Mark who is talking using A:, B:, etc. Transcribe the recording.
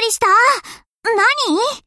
A: りした？何？